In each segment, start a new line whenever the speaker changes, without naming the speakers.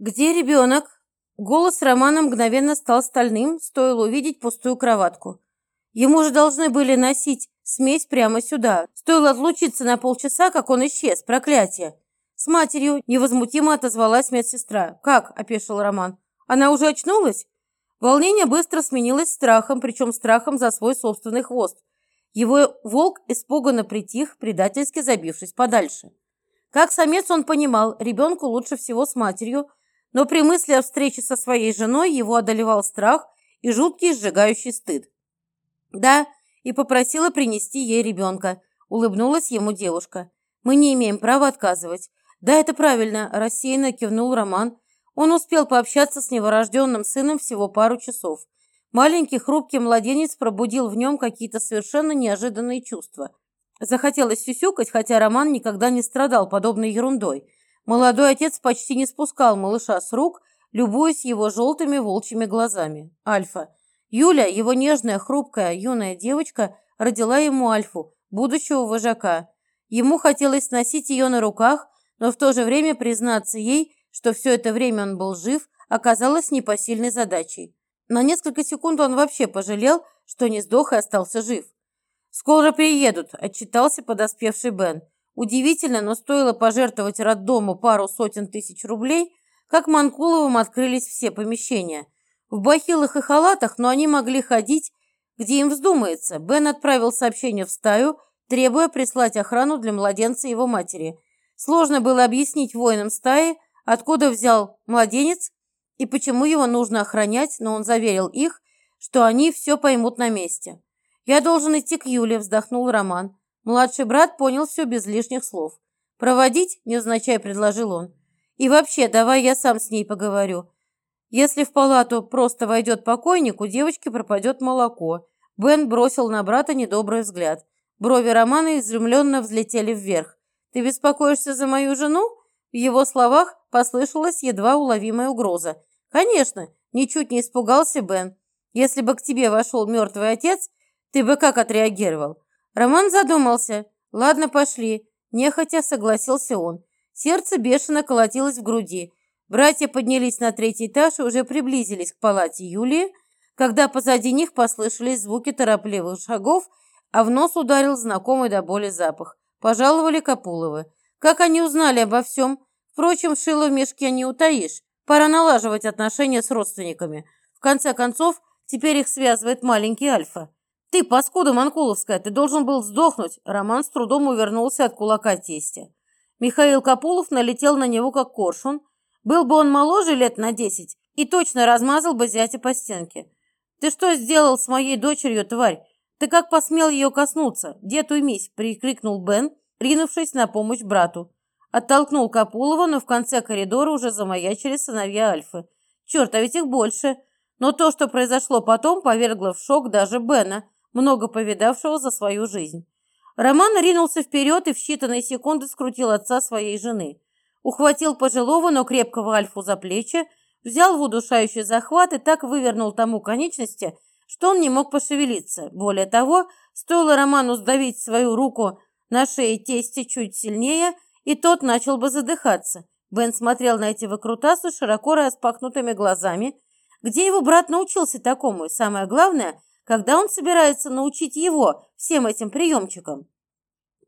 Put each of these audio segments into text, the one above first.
«Где ребенок?» Голос Романа мгновенно стал стальным, стоило увидеть пустую кроватку. Ему же должны были носить смесь прямо сюда. Стоило отлучиться на полчаса, как он исчез. Проклятие. С матерью невозмутимо отозвалась медсестра. «Как?» – опешил Роман. «Она уже очнулась?» Волнение быстро сменилось страхом, причем страхом за свой собственный хвост. Его волк испуганно притих, предательски забившись подальше. Как самец он понимал, ребенку лучше всего с матерью, но при мысли о встрече со своей женой его одолевал страх и жуткий сжигающий стыд. «Да», и попросила принести ей ребенка. Улыбнулась ему девушка. «Мы не имеем права отказывать». «Да, это правильно», – рассеянно кивнул Роман. Он успел пообщаться с новорожденным сыном всего пару часов. Маленький хрупкий младенец пробудил в нем какие-то совершенно неожиданные чувства. Захотелось сюсюкать, хотя Роман никогда не страдал подобной ерундой. Молодой отец почти не спускал малыша с рук, любуясь его желтыми волчьими глазами. Альфа. Юля, его нежная, хрупкая, юная девочка, родила ему Альфу, будущего вожака. Ему хотелось носить ее на руках, но в то же время признаться ей, что все это время он был жив, оказалось непосильной задачей. На несколько секунд он вообще пожалел, что не сдох и остался жив. «Скоро приедут», – отчитался подоспевший Бен. Удивительно, но стоило пожертвовать роддому пару сотен тысяч рублей, как Манкуловым открылись все помещения. В бахилах и халатах, но они могли ходить, где им вздумается. Бен отправил сообщение в стаю, требуя прислать охрану для младенца его матери. Сложно было объяснить воинам стаи, откуда взял младенец и почему его нужно охранять, но он заверил их, что они все поймут на месте. «Я должен идти к Юле», – вздохнул Роман. Младший брат понял все без лишних слов. «Проводить?» – невзначай предложил он. «И вообще, давай я сам с ней поговорю. Если в палату просто войдет покойник, у девочки пропадет молоко». Бен бросил на брата недобрый взгляд. Брови Романа изумленно взлетели вверх. «Ты беспокоишься за мою жену?» В его словах послышалась едва уловимая угроза. «Конечно!» – ничуть не испугался Бен. «Если бы к тебе вошел мертвый отец, ты бы как отреагировал?» Роман задумался. «Ладно, пошли». Нехотя согласился он. Сердце бешено колотилось в груди. Братья поднялись на третий этаж и уже приблизились к палате Юлии, когда позади них послышались звуки торопливых шагов, а в нос ударил знакомый до боли запах. Пожаловали Капуловы. Как они узнали обо всем? Впрочем, шило в мешке не утаишь. Пора налаживать отношения с родственниками. В конце концов, теперь их связывает маленький Альфа. «Ты, паскуда Манкуловская, ты должен был сдохнуть!» Роман с трудом увернулся от кулака тестя. Михаил Капулов налетел на него, как коршун. Был бы он моложе лет на десять и точно размазал бы зятя по стенке. «Ты что сделал с моей дочерью, тварь? Ты как посмел ее коснуться? Дед уймись!» – прикрикнул Бен, ринувшись на помощь брату. Оттолкнул Капулова, но в конце коридора уже замаячили сыновья Альфы. Черт, а ведь их больше. Но то, что произошло потом, повергло в шок даже Бена, много повидавшего за свою жизнь. Роман ринулся вперед и в считанные секунды скрутил отца своей жены. Ухватил пожилого, но крепкого Альфу за плечи, взял в удушающий захват и так вывернул тому конечности, что он не мог пошевелиться. Более того, стоило Роману сдавить свою руку на шее тести чуть сильнее – и тот начал бы задыхаться. Бен смотрел на эти выкрутасы широко распахнутыми глазами. Где его брат научился такому? И самое главное, когда он собирается научить его всем этим приемчикам?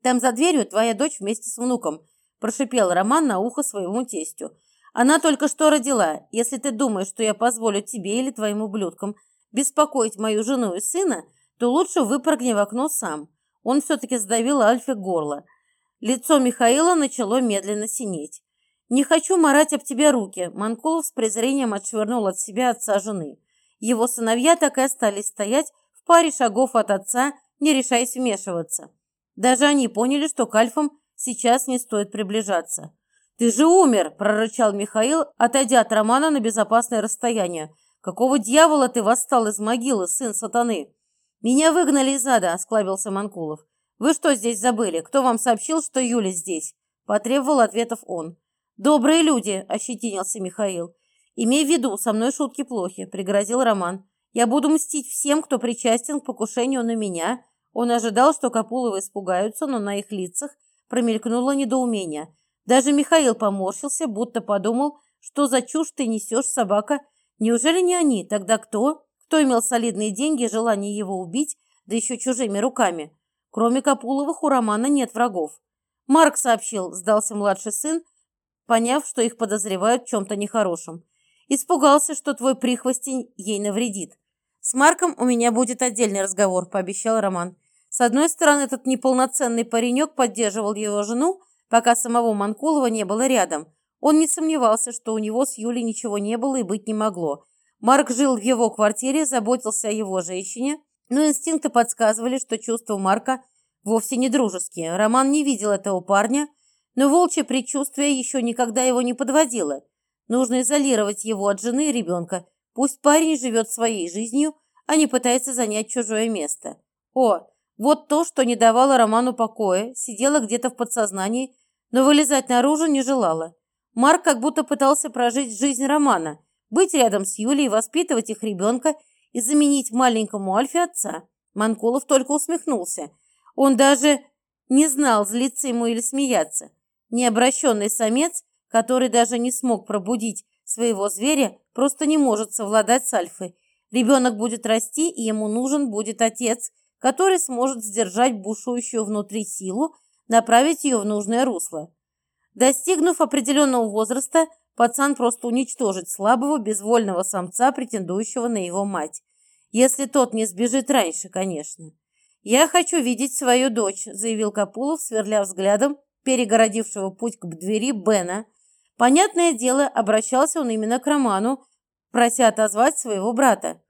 «Там за дверью твоя дочь вместе с внуком», – прошипел Роман на ухо своему тестю. «Она только что родила. Если ты думаешь, что я позволю тебе или твоим ублюдкам беспокоить мою жену и сына, то лучше выпрыгни в окно сам». Он все-таки сдавил Альфе горло. Лицо Михаила начало медленно синеть. «Не хочу марать об тебя руки», – Манкулов с презрением отшвырнул от себя отца жены. Его сыновья так и остались стоять в паре шагов от отца, не решаясь вмешиваться. Даже они поняли, что к альфам сейчас не стоит приближаться. «Ты же умер!» – прорычал Михаил, отойдя от Романа на безопасное расстояние. «Какого дьявола ты восстал из могилы, сын сатаны?» «Меня выгнали из ада», – осклабился Манкулов. «Вы что здесь забыли? Кто вам сообщил, что Юля здесь?» Потребовал ответов он. «Добрые люди!» – ощетинился Михаил. «Имей в виду, со мной шутки плохи», – пригрозил Роман. «Я буду мстить всем, кто причастен к покушению на меня». Он ожидал, что Капуловы испугаются, но на их лицах промелькнуло недоумение. Даже Михаил поморщился, будто подумал, Что за чушь ты несешь, собака? Неужели не они? Тогда кто? Кто имел солидные деньги и желание его убить, да еще чужими руками? Кроме Капуловых у Романа нет врагов. Марк сообщил, сдался младший сын, поняв, что их подозревают в чем-то нехорошем. Испугался, что твой прихвостень ей навредит. С Марком у меня будет отдельный разговор, пообещал Роман. С одной стороны, этот неполноценный паренек поддерживал его жену, пока самого Манкулова не было рядом. Он не сомневался, что у него с Юлей ничего не было и быть не могло. Марк жил в его квартире, заботился о его женщине, но инстинкты подсказывали, что чувства Марка вовсе не дружеские. Роман не видел этого парня, но волчье предчувствие еще никогда его не подводило. Нужно изолировать его от жены и ребенка. Пусть парень живет своей жизнью, а не пытается занять чужое место. О, вот то, что не давало Роману покоя, сидело где-то в подсознании, но вылезать наружу не желала. Марк как будто пытался прожить жизнь Романа, быть рядом с Юлей, воспитывать их ребенка и заменить маленькому Альфе отца. Манкулов только усмехнулся. Он даже не знал, злиться ему или смеяться. Необращенный самец, который даже не смог пробудить своего зверя, просто не может совладать с Альфой. Ребенок будет расти, и ему нужен будет отец, который сможет сдержать бушующую внутри силу, направить ее в нужное русло. Достигнув определенного возраста, пацан просто уничтожит слабого, безвольного самца, претендующего на его мать. Если тот не сбежит раньше, конечно. «Я хочу видеть свою дочь», – заявил Капулов, сверля взглядом перегородившего путь к двери Бена. Понятное дело, обращался он именно к Роману, прося отозвать своего брата.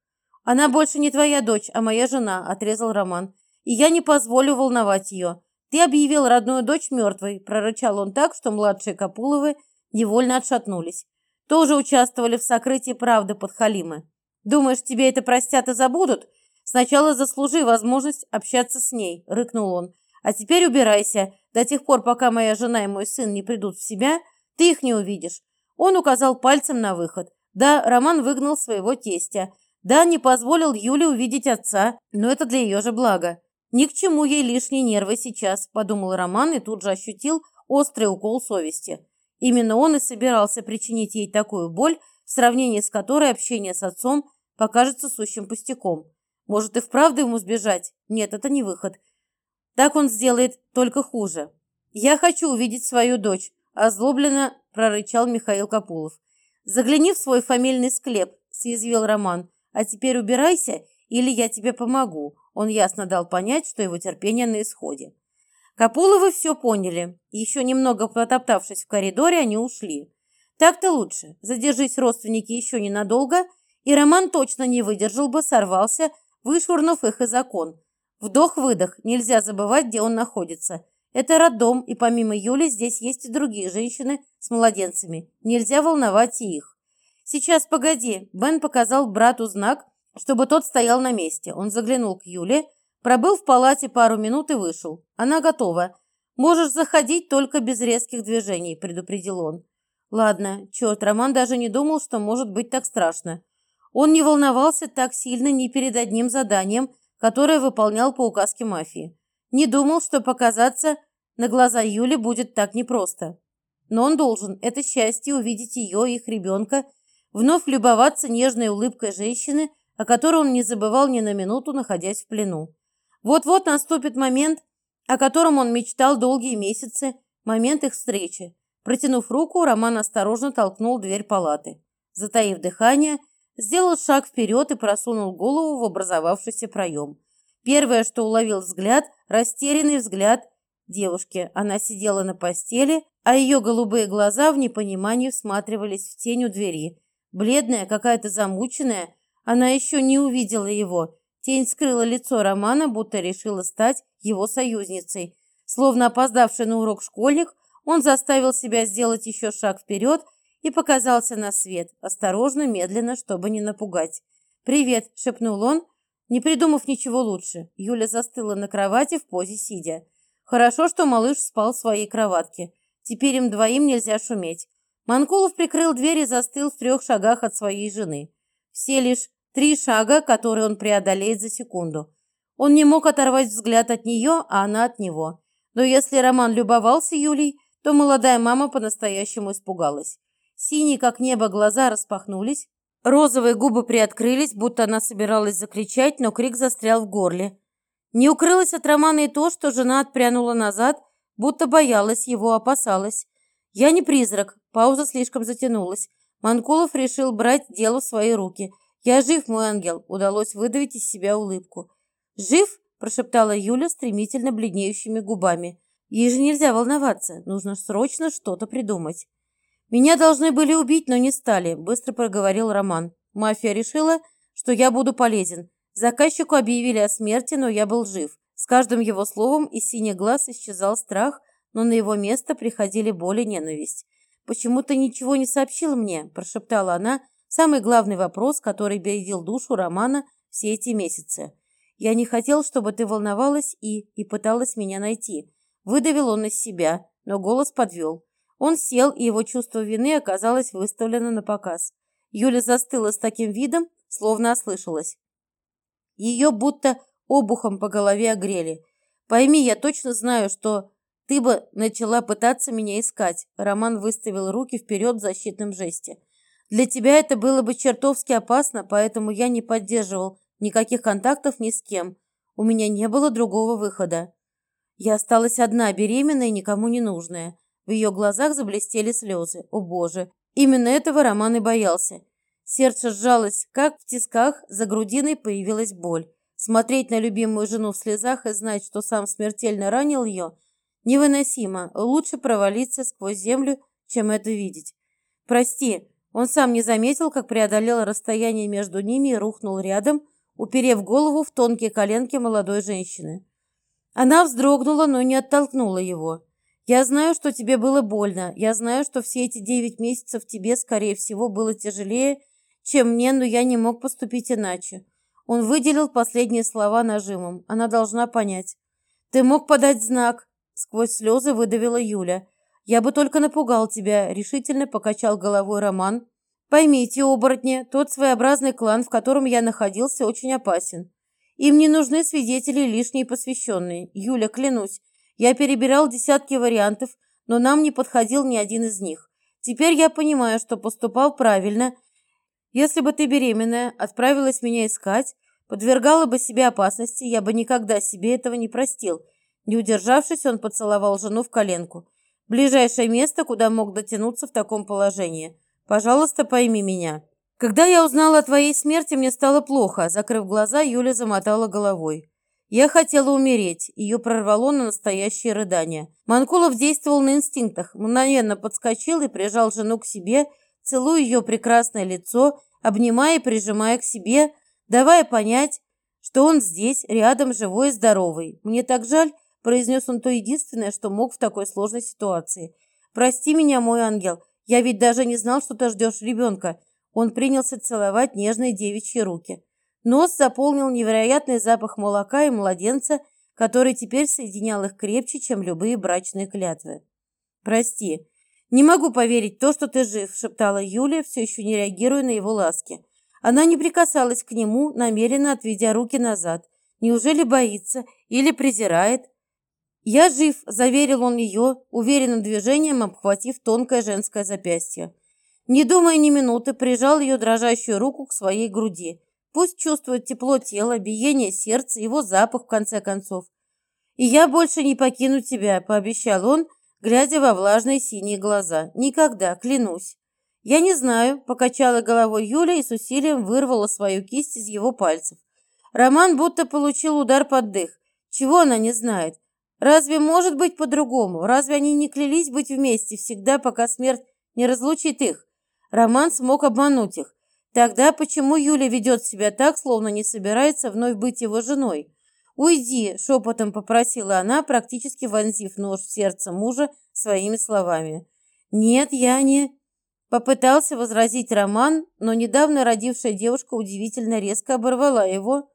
«Она больше не твоя дочь, а моя жена», – отрезал Роман. «И я не позволю волновать ее. Ты объявил родную дочь мертвой», – прорычал он так, что младшие Капуловы невольно отшатнулись. Тоже участвовали в сокрытии правды под Халимы. «Думаешь, тебе это простят и забудут? Сначала заслужи возможность общаться с ней», – рыкнул он. «А теперь убирайся. До тех пор, пока моя жена и мой сын не придут в себя, ты их не увидишь». Он указал пальцем на выход. Да, Роман выгнал своего тестя. Да, не позволил Юле увидеть отца, но это для ее же блага. Ни к чему ей лишние нервы сейчас, подумал Роман и тут же ощутил острый укол совести. Именно он и собирался причинить ей такую боль, в сравнении с которой общение с отцом покажется сущим пустяком. Может и вправду ему сбежать? Нет, это не выход. Так он сделает только хуже. «Я хочу увидеть свою дочь», – озлобленно прорычал Михаил Капулов. «Загляни в свой фамильный склеп», – съязвил Роман. А теперь убирайся, или я тебе помогу. Он ясно дал понять, что его терпение на исходе. Капуловы все поняли. Еще немного потоптавшись в коридоре, они ушли. Так-то лучше. Задержись родственники еще ненадолго, и Роман точно не выдержал бы, сорвался, вышвырнув их из окон. Вдох-выдох. Нельзя забывать, где он находится. Это роддом, и помимо Юли здесь есть и другие женщины с младенцами. Нельзя волновать и их. «Сейчас, погоди!» Бен показал брату знак, чтобы тот стоял на месте. Он заглянул к Юле, пробыл в палате пару минут и вышел. «Она готова. Можешь заходить только без резких движений», – предупредил он. Ладно, черт, Роман даже не думал, что может быть так страшно. Он не волновался так сильно ни перед одним заданием, которое выполнял по указке мафии. Не думал, что показаться на глаза Юли будет так непросто. Но он должен, это счастье, увидеть ее и их ребенка – вновь любоваться нежной улыбкой женщины, о которой он не забывал ни на минуту, находясь в плену. Вот-вот наступит момент, о котором он мечтал долгие месяцы, момент их встречи. Протянув руку, Роман осторожно толкнул дверь палаты. Затаив дыхание, сделал шаг вперед и просунул голову в образовавшийся проем. Первое, что уловил взгляд, растерянный взгляд девушки. Она сидела на постели, а ее голубые глаза в непонимании всматривались в тень у двери, Бледная, какая-то замученная, она еще не увидела его. Тень скрыла лицо Романа, будто решила стать его союзницей. Словно опоздавший на урок школьник, он заставил себя сделать еще шаг вперед и показался на свет, осторожно, медленно, чтобы не напугать. «Привет!» – шепнул он, не придумав ничего лучше. Юля застыла на кровати в позе сидя. Хорошо, что малыш спал в своей кроватке. Теперь им двоим нельзя шуметь. Манкулов прикрыл дверь и застыл в трех шагах от своей жены. Все лишь три шага, которые он преодолеет за секунду. Он не мог оторвать взгляд от нее, а она от него. Но если Роман любовался Юлей, то молодая мама по-настоящему испугалась. Синие, как небо, глаза распахнулись. Розовые губы приоткрылись, будто она собиралась закричать, но крик застрял в горле. Не укрылось от Романа и то, что жена отпрянула назад, будто боялась его, опасалась. «Я не призрак». Пауза слишком затянулась. Манкулов решил брать дело в свои руки. «Я жив, мой ангел», — удалось выдавить из себя улыбку. «Жив?» – прошептала Юля стремительно бледнеющими губами. «Ей же нельзя волноваться. Нужно срочно что-то придумать». «Меня должны были убить, но не стали», – быстро проговорил Роман. «Мафия решила, что я буду полезен. Заказчику объявили о смерти, но я был жив. С каждым его словом из синих глаз исчезал страх, но на его место приходили боль и ненависть. «Почему ты ничего не сообщил мне?» – прошептала она. Самый главный вопрос, который бередил душу Романа все эти месяцы. «Я не хотел, чтобы ты волновалась и... и пыталась меня найти». Выдавил он из себя, но голос подвел. Он сел, и его чувство вины оказалось выставлено на показ. Юля застыла с таким видом, словно ослышалась. Ее будто обухом по голове огрели. «Пойми, я точно знаю, что ты бы начала пытаться меня искать. Роман выставил руки вперед в защитном жесте. Для тебя это было бы чертовски опасно, поэтому я не поддерживал никаких контактов ни с кем. У меня не было другого выхода. Я осталась одна, беременная и никому не нужная. В ее глазах заблестели слезы. О боже, именно этого Роман и боялся. Сердце сжалось, как в тисках, за грудиной появилась боль. Смотреть на любимую жену в слезах и знать, что сам смертельно ранил ее, Невыносимо. Лучше провалиться сквозь землю, чем это видеть. Прости, он сам не заметил, как преодолел расстояние между ними и рухнул рядом, уперев голову в тонкие коленки молодой женщины. Она вздрогнула, но не оттолкнула его. «Я знаю, что тебе было больно. Я знаю, что все эти девять месяцев тебе, скорее всего, было тяжелее, чем мне, но я не мог поступить иначе». Он выделил последние слова нажимом. Она должна понять. «Ты мог подать знак. Сквозь слезы выдавила Юля. «Я бы только напугал тебя», — решительно покачал головой Роман. «Поймите, оборотни, тот своеобразный клан, в котором я находился, очень опасен. Им не нужны свидетели лишние посвященные. Юля, клянусь, я перебирал десятки вариантов, но нам не подходил ни один из них. Теперь я понимаю, что поступал правильно. Если бы ты беременная отправилась меня искать, подвергала бы себе опасности, я бы никогда себе этого не простил. Не удержавшись, он поцеловал жену в коленку. Ближайшее место, куда мог дотянуться в таком положении. Пожалуйста, пойми меня. Когда я узнала о твоей смерти, мне стало плохо. Закрыв глаза, Юля замотала головой. Я хотела умереть. Ее прорвало на настоящее рыдание. Манкулов действовал на инстинктах. Мгновенно подскочил и прижал жену к себе, целуя ее прекрасное лицо, обнимая и прижимая к себе, давая понять, что он здесь, рядом, живой и здоровый. Мне так жаль, произнес он то единственное, что мог в такой сложной ситуации. «Прости меня, мой ангел, я ведь даже не знал, что ты ждешь ребенка». Он принялся целовать нежные девичьи руки. Нос заполнил невероятный запах молока и младенца, который теперь соединял их крепче, чем любые брачные клятвы. «Прости, не могу поверить то, что ты жив», — шептала Юлия, все еще не реагируя на его ласки. Она не прикасалась к нему, намеренно отведя руки назад. Неужели боится или презирает? «Я жив», – заверил он ее, уверенным движением обхватив тонкое женское запястье. Не думая ни минуты, прижал ее дрожащую руку к своей груди. Пусть чувствует тепло тела, биение сердца, его запах, в конце концов. «И я больше не покину тебя», – пообещал он, глядя во влажные синие глаза. «Никогда, клянусь». «Я не знаю», – покачала головой Юля и с усилием вырвала свою кисть из его пальцев. Роман будто получил удар под дых. Чего она не знает? Разве может быть по-другому? Разве они не клялись быть вместе всегда, пока смерть не разлучит их? Роман смог обмануть их. Тогда почему Юля ведет себя так, словно не собирается вновь быть его женой? «Уйди!» – шепотом попросила она, практически вонзив нож в сердце мужа своими словами. «Нет, я не...» Попытался возразить Роман, но недавно родившая девушка удивительно резко оборвала его.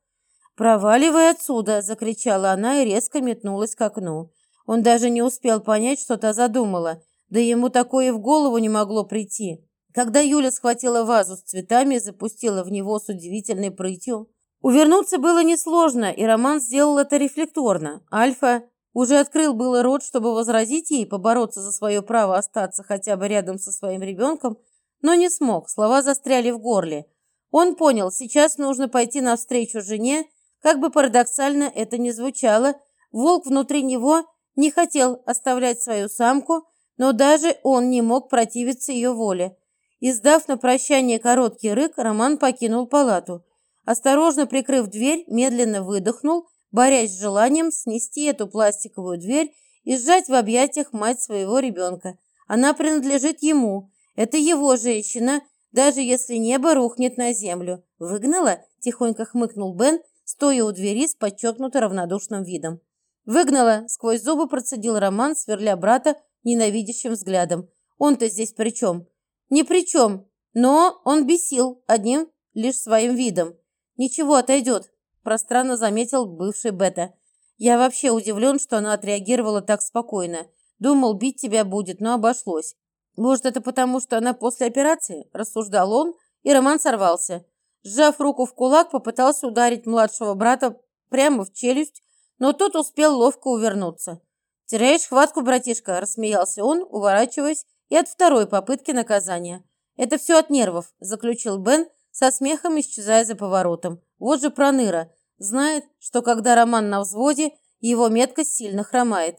«Проваливай отсюда!» – закричала она и резко метнулась к окну. Он даже не успел понять, что та задумала, да ему такое в голову не могло прийти. Когда Юля схватила вазу с цветами и запустила в него с удивительной прытью, увернуться было несложно, и Роман сделал это рефлекторно. Альфа уже открыл было рот, чтобы возразить ей, побороться за свое право остаться хотя бы рядом со своим ребенком, но не смог, слова застряли в горле. Он понял, сейчас нужно пойти навстречу жене, как бы парадоксально это ни звучало, волк внутри него не хотел оставлять свою самку, но даже он не мог противиться ее воле. Издав на прощание короткий рык, Роман покинул палату. Осторожно прикрыв дверь, медленно выдохнул, борясь с желанием снести эту пластиковую дверь и сжать в объятиях мать своего ребенка. Она принадлежит ему. Это его женщина, даже если небо рухнет на землю. «Выгнала?» – тихонько хмыкнул Бен, стоя у двери с подчеркнуто равнодушным видом. «Выгнала!» – сквозь зубы процедил Роман, сверля брата ненавидящим взглядом. «Он-то здесь при чем?» «Ни при чем, но он бесил одним лишь своим видом. Ничего, отойдет», – пространно заметил бывший Бета. «Я вообще удивлен, что она отреагировала так спокойно. Думал, бить тебя будет, но обошлось. Может, это потому, что она после операции?» – рассуждал он, и Роман сорвался. Сжав руку в кулак, попытался ударить младшего брата прямо в челюсть, но тот успел ловко увернуться. «Теряешь хватку, братишка», – рассмеялся он, уворачиваясь и от второй попытки наказания. «Это все от нервов», – заключил Бен, со смехом исчезая за поворотом. «Вот же проныра. Знает, что когда Роман на взводе, его метка сильно хромает.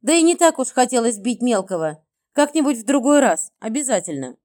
Да и не так уж хотелось бить мелкого. Как-нибудь в другой раз. Обязательно».